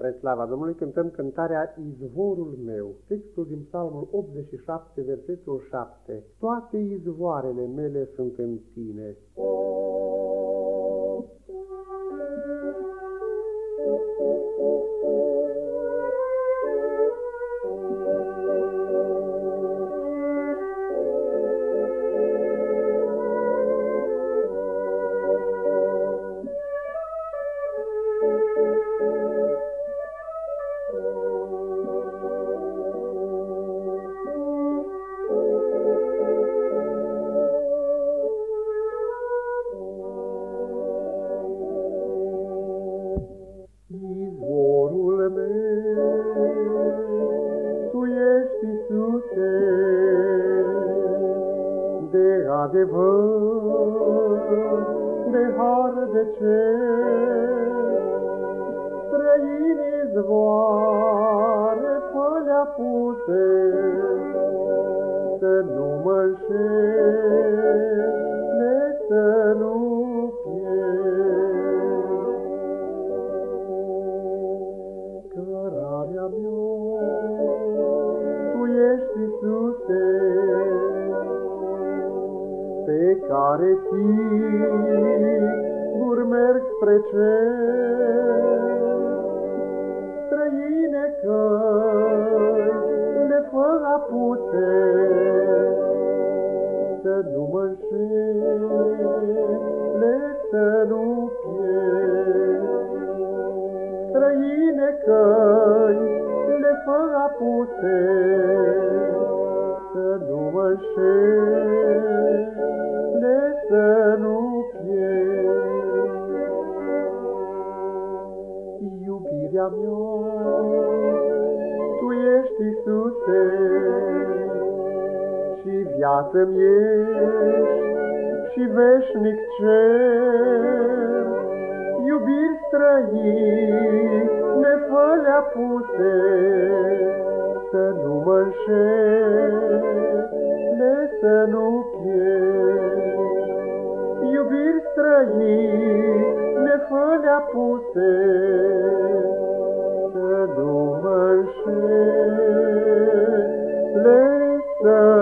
Spre slava Domnului cântăm cântarea Izvorul meu, textul din Psalmul 87, versetul 7. Toate izvoarele mele sunt în tine. Iisuse, adevăr, de har de cer, străinii zvoare pălea puse, să nu mă înșele, să nu pierd. Cărarea mea ești, Iisuse, pe care sigur merg spre cer. Le fă apuse, să nu mă înșele, să nu pierd. Străine căi le fă apuse, înșele să nu pierd. Iubirea mea, Tu ești, Iisuse, și viață-mi ești, și veșnic cer. Iubiri străini, nefălea puse, să nu mă înșele, să nu pierd. Iubiri străini, nefălea puse, să nu mă înșele, să nu